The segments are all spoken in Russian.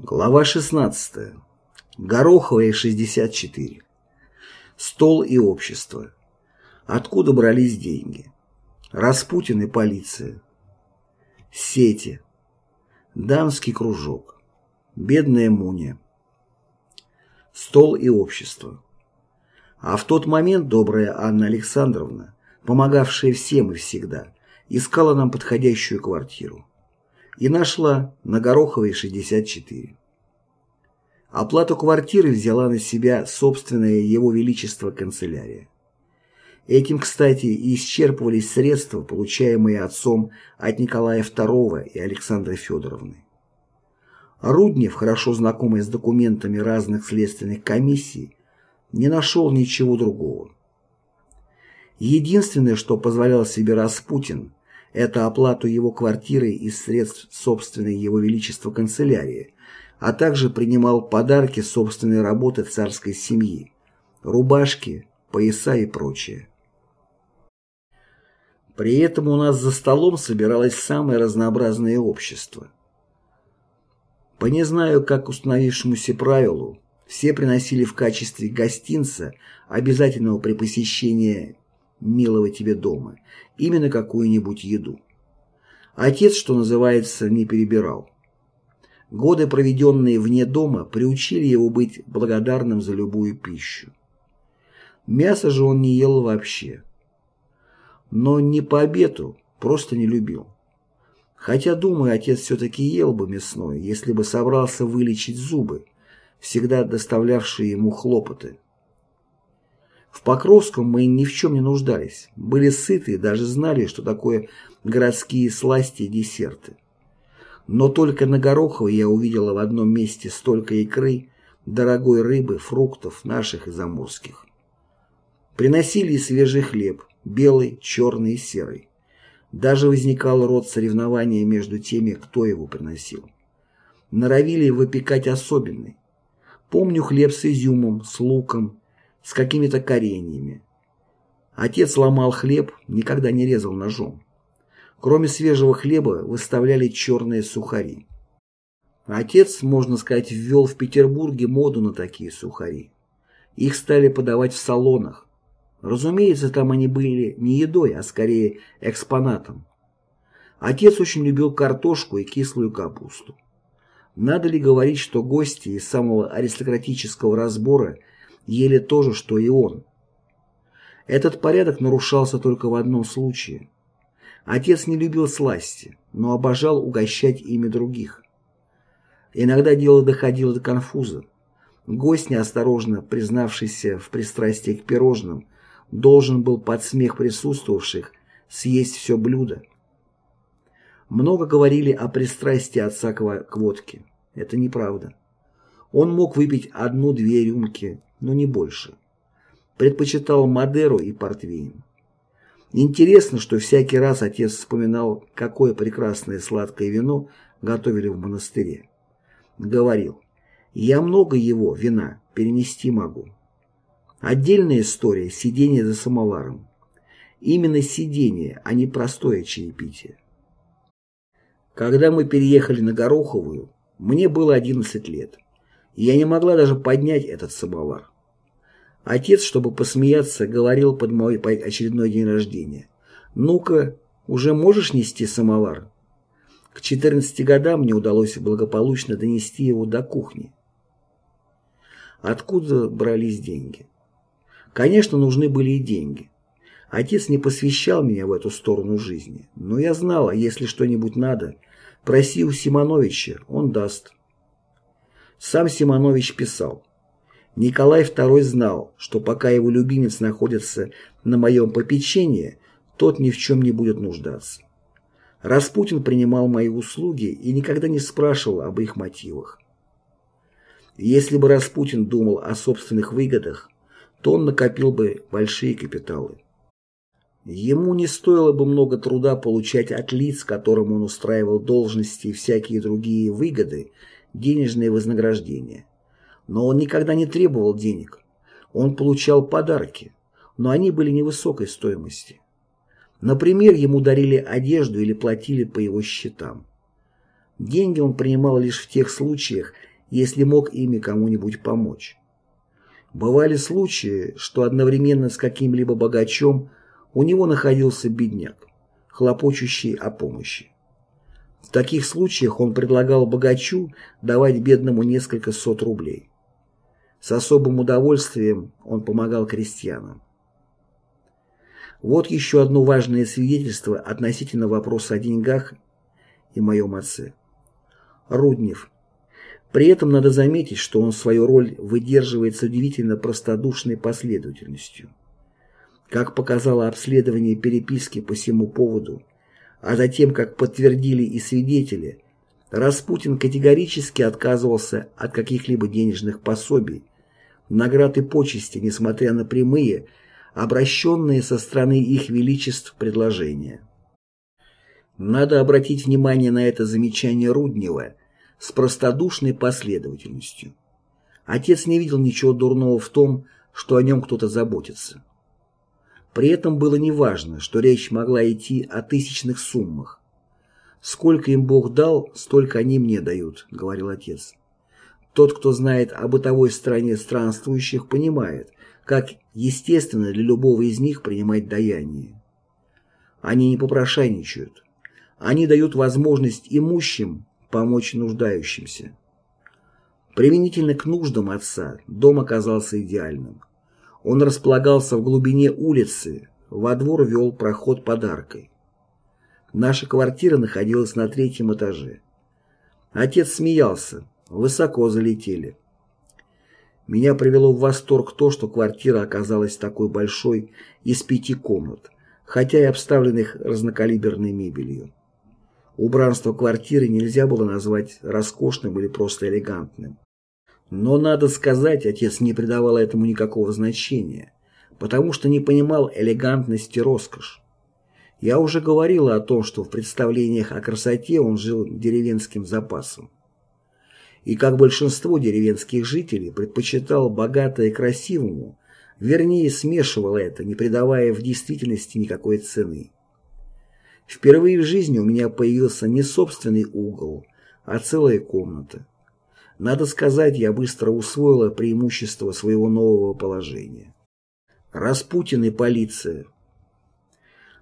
Глава 16. Гороховая, 64. Стол и общество. Откуда брались деньги? Распутин и полиция. Сети. Дамский кружок. Бедная Муня. Стол и общество. А в тот момент добрая Анна Александровна, помогавшая всем и всегда, искала нам подходящую квартиру и нашла на Гороховой 64. Оплату квартиры взяла на себя собственное Его Величество канцелярия. Этим, кстати, и исчерпывались средства, получаемые отцом от Николая II и Александры Федоровны. Руднев, хорошо знакомый с документами разных следственных комиссий, не нашел ничего другого. Единственное, что позволял себе Распутин, это оплату его квартиры из средств собственной Его Величества канцелярии, а также принимал подарки собственной работы царской семьи, рубашки, пояса и прочее. При этом у нас за столом собиралось самое разнообразное общество. По не знаю, как установившемуся правилу, все приносили в качестве гостинца, обязательного при посещении милого тебе дома, именно какую-нибудь еду. Отец, что называется, не перебирал. Годы, проведенные вне дома, приучили его быть благодарным за любую пищу. Мясо же он не ел вообще. Но не по обету, просто не любил. Хотя, думаю, отец все-таки ел бы мясное, если бы собрался вылечить зубы, всегда доставлявшие ему хлопоты. В Покровском мы ни в чем не нуждались, были сыты и даже знали, что такое городские сласти и десерты. Но только на Горохово я увидела в одном месте столько икры, дорогой рыбы, фруктов, наших и заморских. Приносили свежий хлеб, белый, черный и серый. Даже возникал род соревнования между теми, кто его приносил. Норовили выпекать особенный. Помню хлеб с изюмом, с луком, с какими-то кореньями. Отец ломал хлеб, никогда не резал ножом. Кроме свежего хлеба выставляли черные сухари. Отец, можно сказать, ввел в Петербурге моду на такие сухари. Их стали подавать в салонах. Разумеется, там они были не едой, а скорее экспонатом. Отец очень любил картошку и кислую капусту. Надо ли говорить, что гости из самого аристократического разбора ели то же, что и он. Этот порядок нарушался только в одном случае. Отец не любил сласти, но обожал угощать ими других. Иногда дело доходило до конфуза. Гость, неосторожно признавшийся в пристрастии к пирожным, должен был под смех присутствовавших съесть все блюдо. Много говорили о пристрастии отца к водке. Это неправда. Он мог выпить одну-две рюмки, но не больше. Предпочитал Мадеру и Портвейн. Интересно, что всякий раз отец вспоминал, какое прекрасное сладкое вино готовили в монастыре. Говорил, я много его, вина, перенести могу. Отдельная история – сидение за самоваром. Именно сидение, а не простое чаепитие. Когда мы переехали на Гороховую, мне было 11 лет я не могла даже поднять этот самовар. Отец, чтобы посмеяться, говорил под мой очередной день рождения. «Ну-ка, уже можешь нести самовар?» К 14 годам мне удалось благополучно донести его до кухни. Откуда брались деньги? Конечно, нужны были и деньги. Отец не посвящал меня в эту сторону жизни, но я знала, если что-нибудь надо, проси у Симоновича, он даст. Сам Симонович писал, Николай II знал, что пока его любимец находится на моем попечении, тот ни в чем не будет нуждаться. Распутин принимал мои услуги и никогда не спрашивал об их мотивах. Если бы Распутин думал о собственных выгодах, то он накопил бы большие капиталы. Ему не стоило бы много труда получать от лиц, которым он устраивал должности и всякие другие выгоды, денежные вознаграждения. Но он никогда не требовал денег. Он получал подарки, но они были невысокой стоимости. Например, ему дарили одежду или платили по его счетам. Деньги он принимал лишь в тех случаях, если мог ими кому-нибудь помочь. Бывали случаи, что одновременно с каким-либо богачом у него находился бедняк, хлопочущий о помощи. В таких случаях он предлагал богачу давать бедному несколько сот рублей. С особым удовольствием он помогал крестьянам. Вот еще одно важное свидетельство относительно вопроса о деньгах и моем отце. Руднев. При этом надо заметить, что он свою роль выдерживает с удивительно простодушной последовательностью. Как показало обследование переписки по всему поводу, а затем, как подтвердили и свидетели, Распутин категорически отказывался от каких-либо денежных пособий, наград и почести, несмотря на прямые, обращенные со стороны их величеств предложения. Надо обратить внимание на это замечание Руднева с простодушной последовательностью. Отец не видел ничего дурного в том, что о нем кто-то заботится. При этом было неважно, что речь могла идти о тысячных суммах. «Сколько им Бог дал, столько они мне дают», — говорил отец. Тот, кто знает о бытовой стороне странствующих, понимает, как естественно для любого из них принимать даяние. Они не попрошайничают. Они дают возможность имущим помочь нуждающимся. Применительно к нуждам отца дом оказался идеальным. Он располагался в глубине улицы, во двор вел проход подаркой. Наша квартира находилась на третьем этаже. Отец смеялся, высоко залетели. Меня привело в восторг то, что квартира оказалась такой большой, из пяти комнат, хотя и обставленных разнокалиберной мебелью. Убранство квартиры нельзя было назвать роскошным или просто элегантным. Но, надо сказать, отец не придавал этому никакого значения, потому что не понимал элегантности роскошь. Я уже говорила о том, что в представлениях о красоте он жил деревенским запасом. И как большинство деревенских жителей предпочитал богатое красивому, вернее смешивал это, не придавая в действительности никакой цены. Впервые в жизни у меня появился не собственный угол, а целая комната. Надо сказать, я быстро усвоила преимущество своего нового положения. Распутин и полиция.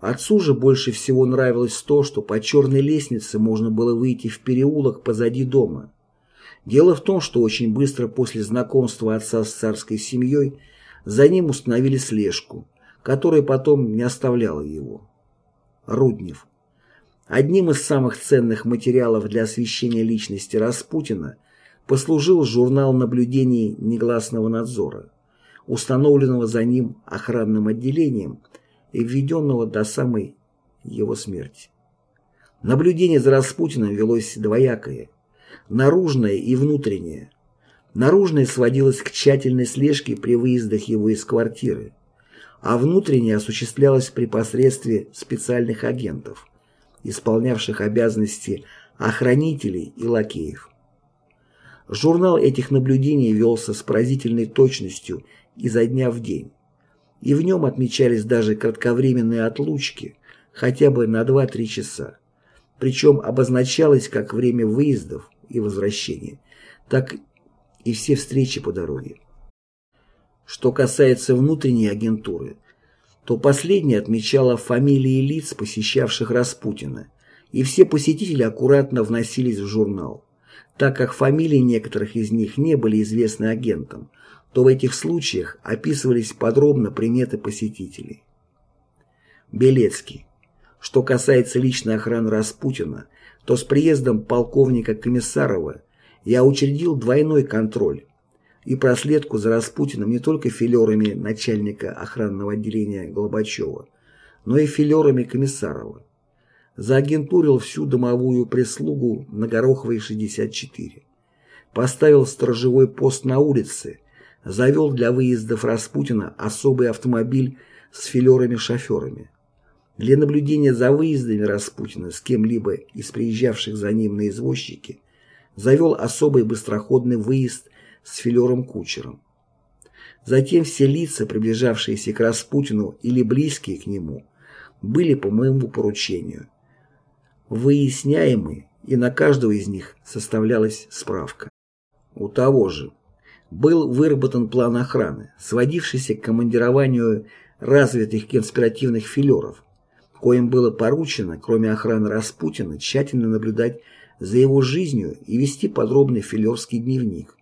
Отцу же больше всего нравилось то, что по черной лестнице можно было выйти в переулок позади дома. Дело в том, что очень быстро после знакомства отца с царской семьей за ним установили слежку, которая потом не оставляла его. Руднев. Одним из самых ценных материалов для освещения личности Распутина – послужил журнал наблюдений негласного надзора, установленного за ним охранным отделением и введенного до самой его смерти. Наблюдение за Распутиным велось двоякое, наружное и внутреннее. Наружное сводилось к тщательной слежке при выездах его из квартиры, а внутреннее осуществлялось при посредстве специальных агентов, исполнявших обязанности охранителей и лакеев. Журнал этих наблюдений велся с поразительной точностью изо дня в день. И в нем отмечались даже кратковременные отлучки, хотя бы на 2-3 часа. Причем обозначалось как время выездов и возвращения, так и все встречи по дороге. Что касается внутренней агентуры, то последняя отмечала фамилии лиц, посещавших Распутина, и все посетители аккуратно вносились в журнал. Так как фамилии некоторых из них не были известны агентам, то в этих случаях описывались подробно приметы посетителей. Белецкий. Что касается личной охраны Распутина, то с приездом полковника Комиссарова я учредил двойной контроль и проследку за Распутиным не только филерами начальника охранного отделения Голобачева, но и филерами Комиссарова заагентурил всю домовую прислугу на Гороховой 64. Поставил сторожевой пост на улице, завел для выездов Распутина особый автомобиль с филерами-шоферами. Для наблюдения за выездами Распутина с кем-либо из приезжавших за ним на извозчики завел особый быстроходный выезд с филером-кучером. Затем все лица, приближавшиеся к Распутину или близкие к нему, были по моему поручению – выясняемы и на каждого из них составлялась справка. У того же был выработан план охраны, сводившийся к командированию развитых конспиративных филеров, коим было поручено, кроме охраны Распутина, тщательно наблюдать за его жизнью и вести подробный филерский дневник,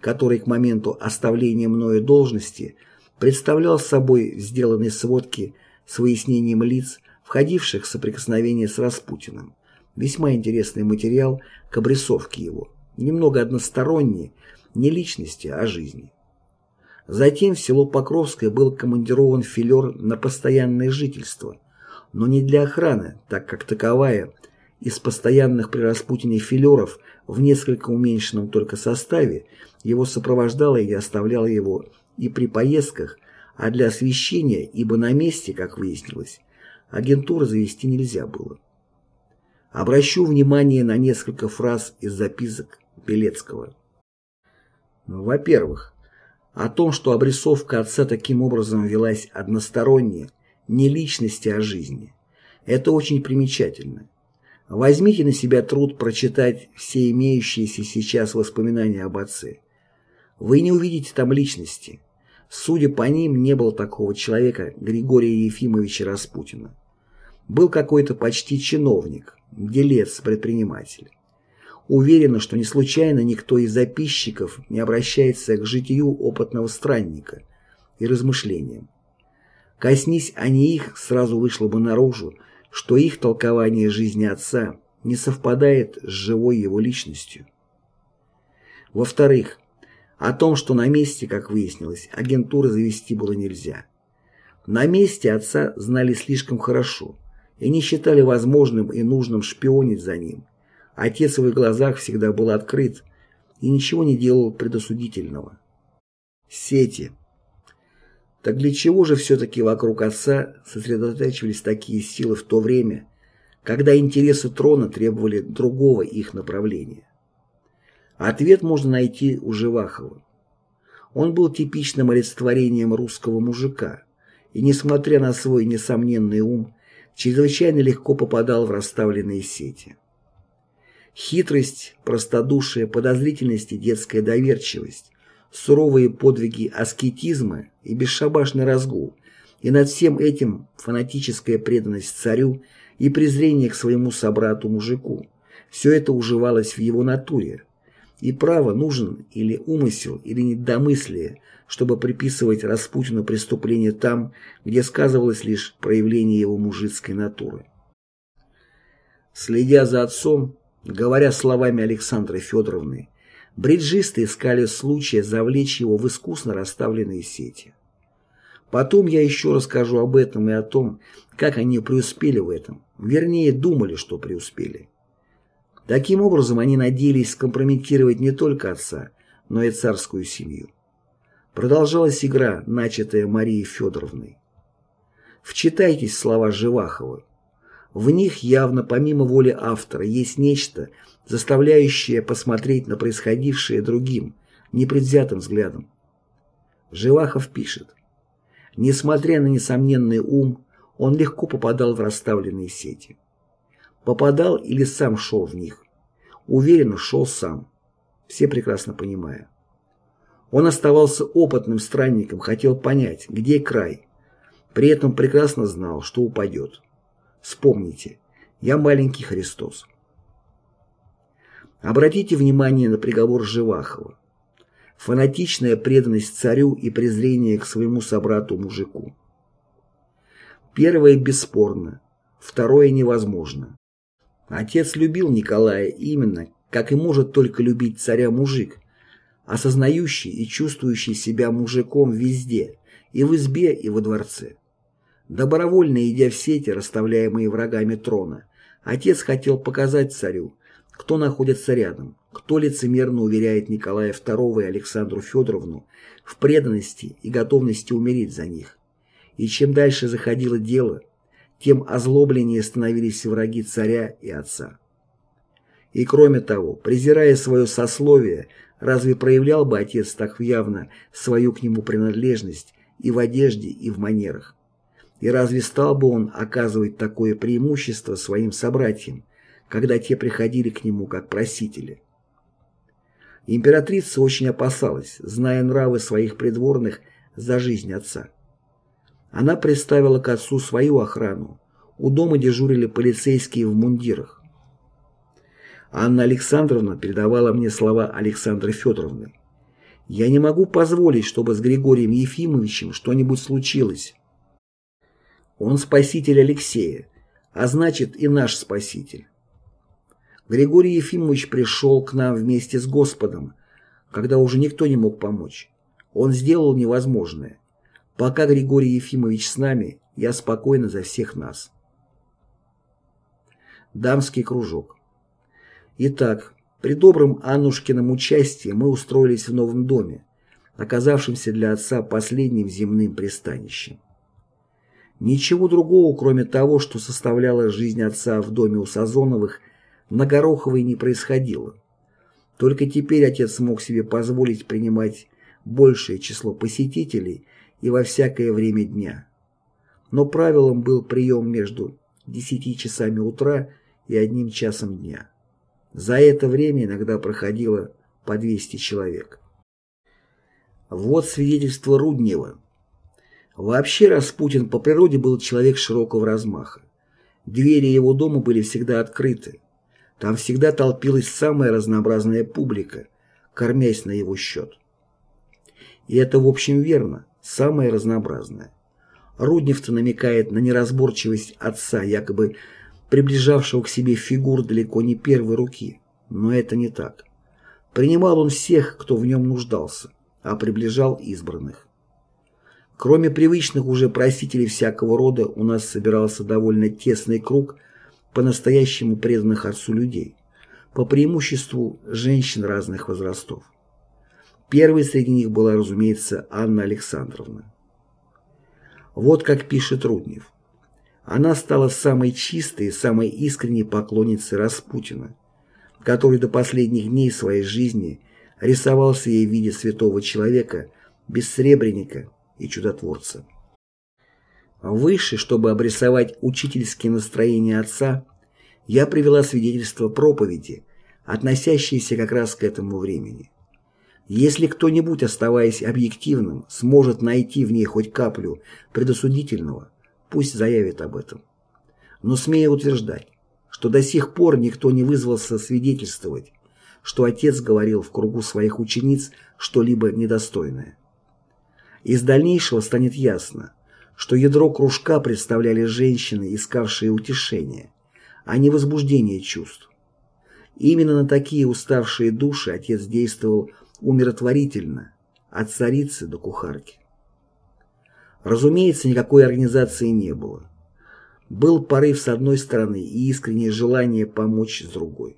который к моменту оставления мною должности представлял собой сделанные сводки с выяснением лиц, входивших в соприкосновение с Распутиным. Весьма интересный материал к обрисовке его, немного односторонний, не личности, а жизни. Затем в село Покровское был командирован филер на постоянное жительство, но не для охраны, так как таковая из постоянных при Распутине филеров в несколько уменьшенном только составе его сопровождала и оставляла его и при поездках, а для освещения, ибо на месте, как выяснилось, агентуры завести нельзя было. Обращу внимание на несколько фраз из записок Белецкого. Во-первых, о том, что обрисовка отца таким образом велась односторонне, не личности, а жизни. Это очень примечательно. Возьмите на себя труд прочитать все имеющиеся сейчас воспоминания об отце. Вы не увидите там личности. Судя по ним, не было такого человека Григория Ефимовича Распутина. Был какой-то почти чиновник, делец-предприниматель. Уверена, что не случайно никто из записчиков не обращается к житию опытного странника и размышлениям. Коснись они их, сразу вышло бы наружу, что их толкование жизни отца не совпадает с живой его личностью. Во-вторых, о том, что на месте, как выяснилось, агентуры завести было нельзя. На месте отца знали слишком хорошо и не считали возможным и нужным шпионить за ним, Отец в их глазах всегда был открыт и ничего не делал предосудительного. Сети. Так для чего же все-таки вокруг отца сосредотачивались такие силы в то время, когда интересы трона требовали другого их направления? Ответ можно найти у Живахова. Он был типичным олицетворением русского мужика и, несмотря на свой несомненный ум, чрезвычайно легко попадал в расставленные сети. Хитрость, простодушие, подозрительность и детская доверчивость, суровые подвиги аскетизма и бесшабашный разгул, и над всем этим фанатическая преданность царю и презрение к своему собрату-мужику. Все это уживалось в его натуре. И право нужен или умысел, или недомыслие, чтобы приписывать Распутину преступление там, где сказывалось лишь проявление его мужицкой натуры. Следя за отцом, Говоря словами Александры Федоровны, бриджисты искали случая завлечь его в искусно расставленные сети. Потом я еще расскажу об этом и о том, как они преуспели в этом, вернее, думали, что преуспели. Таким образом, они надеялись скомпрометировать не только отца, но и царскую семью. Продолжалась игра, начатая Марией Федоровной. Вчитайтесь слова Живахова. В них явно помимо воли автора есть нечто, заставляющее посмотреть на происходившее другим, непредвзятым взглядом. Живахов пишет. Несмотря на несомненный ум, он легко попадал в расставленные сети. Попадал или сам шел в них. Уверенно шел сам. Все прекрасно понимая. Он оставался опытным странником, хотел понять, где край. При этом прекрасно знал, что упадет. Вспомните, я маленький Христос. Обратите внимание на приговор Живахова. Фанатичная преданность царю и презрение к своему собрату-мужику. Первое бесспорно, второе невозможно. Отец любил Николая именно, как и может только любить царя-мужик, осознающий и чувствующий себя мужиком везде, и в избе, и во дворце. Добровольно идя в сети, расставляемые врагами трона, отец хотел показать царю, кто находится рядом, кто лицемерно уверяет Николая II и Александру Федоровну в преданности и готовности умереть за них. И чем дальше заходило дело, тем озлобленнее становились враги царя и отца. И кроме того, презирая свое сословие, разве проявлял бы отец так явно свою к нему принадлежность и в одежде, и в манерах? И разве стал бы он оказывать такое преимущество своим собратьям, когда те приходили к нему как просители. Императрица очень опасалась, зная нравы своих придворных за жизнь отца. Она представила к отцу свою охрану. У дома дежурили полицейские в мундирах. Анна Александровна передавала мне слова Александры Федоровны. «Я не могу позволить, чтобы с Григорием Ефимовичем что-нибудь случилось. Он спаситель Алексея, а значит и наш спаситель. Григорий Ефимович пришел к нам вместе с Господом, когда уже никто не мог помочь. Он сделал невозможное. Пока Григорий Ефимович с нами, я спокойна за всех нас. Дамский кружок. Итак, при добром Аннушкином участии мы устроились в новом доме, оказавшемся для отца последним земным пристанищем. Ничего другого, кроме того, что составляло жизнь отца в доме у Сазоновых, на Гороховой не происходило. Только теперь отец смог себе позволить принимать большее число посетителей и во всякое время дня. Но правилом был прием между 10 часами утра и одним часом дня. За это время иногда проходило по 200 человек. Вот свидетельство Руднева. Вообще Распутин по природе был человек широкого размаха. Двери его дома были всегда открыты. Там всегда толпилась самая разнообразная публика, кормясь на его счет. И это в общем верно, самая разнообразная. Руднев-то намекает на неразборчивость отца, якобы приближавшего к себе фигур далеко не первой руки. Но это не так. Принимал он всех, кто в нем нуждался, а приближал избранных. Кроме привычных уже просителей всякого рода, у нас собирался довольно тесный круг – по-настоящему преданных отцу людей, по преимуществу женщин разных возрастов. Первой среди них была, разумеется, Анна Александровна. Вот как пишет Руднев. Она стала самой чистой и самой искренней поклонницей Распутина, который до последних дней своей жизни рисовался ей в виде святого человека, бессребреника и чудотворца. Выше, чтобы обрисовать учительские настроения отца, я привела свидетельство проповеди, относящиеся как раз к этому времени. Если кто-нибудь, оставаясь объективным, сможет найти в ней хоть каплю предосудительного, пусть заявит об этом. Но смею утверждать, что до сих пор никто не вызвался свидетельствовать, что отец говорил в кругу своих учениц что-либо недостойное. Из дальнейшего станет ясно, что ядро кружка представляли женщины, искавшие утешения, а не возбуждение чувств. Именно на такие уставшие души отец действовал умиротворительно, от царицы до кухарки. Разумеется, никакой организации не было. Был порыв с одной стороны и искреннее желание помочь с другой.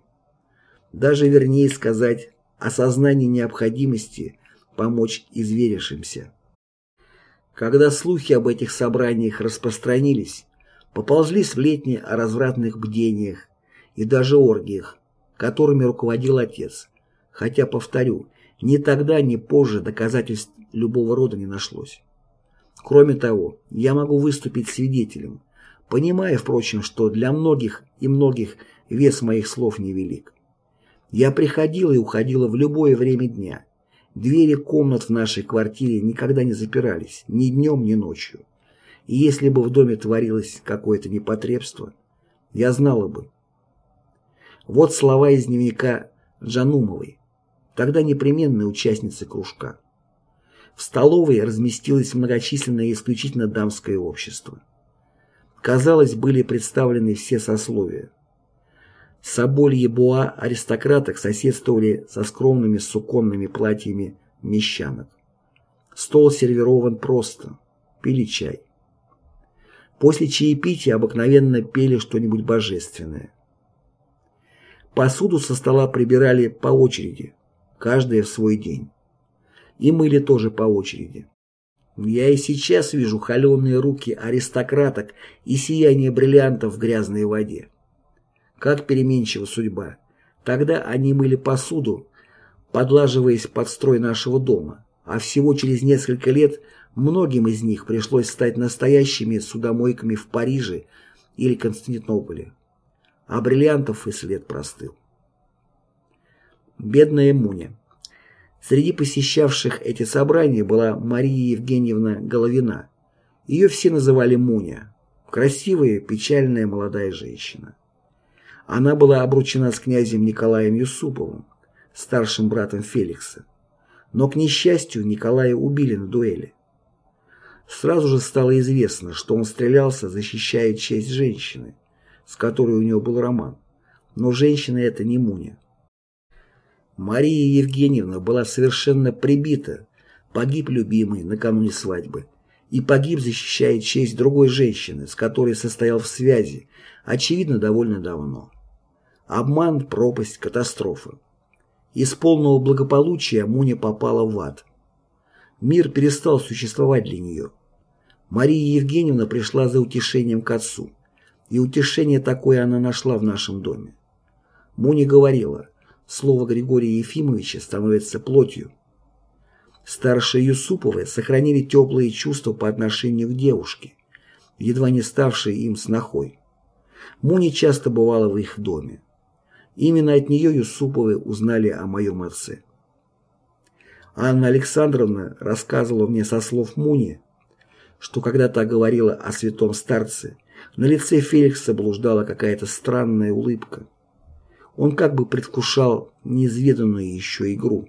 Даже вернее сказать, осознание необходимости помочь изверившимся. Когда слухи об этих собраниях распространились, поползли сплетни о развратных бдениях и даже оргиях, которыми руководил отец. Хотя, повторю, ни тогда, ни позже доказательств любого рода не нашлось. Кроме того, я могу выступить свидетелем, понимая, впрочем, что для многих и многих вес моих слов невелик. Я приходила и уходила в любое время дня, Двери комнат в нашей квартире никогда не запирались, ни днем, ни ночью. И если бы в доме творилось какое-то непотребство, я знала бы. Вот слова из дневника Джанумовой, тогда непременной участницы кружка. В столовой разместилось многочисленное исключительно дамское общество. Казалось, были представлены все сословия. Соболье буа аристократок соседствовали со скромными суконными платьями мещанок. Стол сервирован просто. Пили чай. После чаепития обыкновенно пели что-нибудь божественное. Посуду со стола прибирали по очереди, каждая в свой день. И мыли тоже по очереди. Я и сейчас вижу холеные руки аристократок и сияние бриллиантов в грязной воде. Как переменчива судьба. Тогда они мыли посуду, подлаживаясь под строй нашего дома, а всего через несколько лет многим из них пришлось стать настоящими судомойками в Париже или Константинополе. а бриллиантов и след простыл. Бедная Муня. Среди посещавших эти собрания была Мария Евгеньевна Головина. Ее все называли Муня. Красивая, печальная молодая женщина. Она была обручена с князем Николаем Юсуповым, старшим братом Феликса. Но, к несчастью, Николая убили на дуэли. Сразу же стало известно, что он стрелялся, защищая честь женщины, с которой у него был роман. Но женщина это не Муня. Мария Евгеньевна была совершенно прибита, погиб любимый накануне свадьбы, и погиб, защищая честь другой женщины, с которой состоял в связи, очевидно, довольно давно. Обман, пропасть, катастрофа. Из полного благополучия Муня попала в ад. Мир перестал существовать для нее. Мария Евгеньевна пришла за утешением к отцу, и утешение такое она нашла в нашем доме. Муня говорила, слово Григория Ефимовича становится плотью. Старшие Юсуповы сохранили теплые чувства по отношению к девушке, едва не ставшей им снохой. Муни часто бывала в их доме. Именно от нее Юсуповы узнали о моем отце. Анна Александровна рассказывала мне со слов Муни, что когда та говорила о святом старце, на лице Феликса блуждала какая-то странная улыбка. Он как бы предвкушал неизведанную еще игру.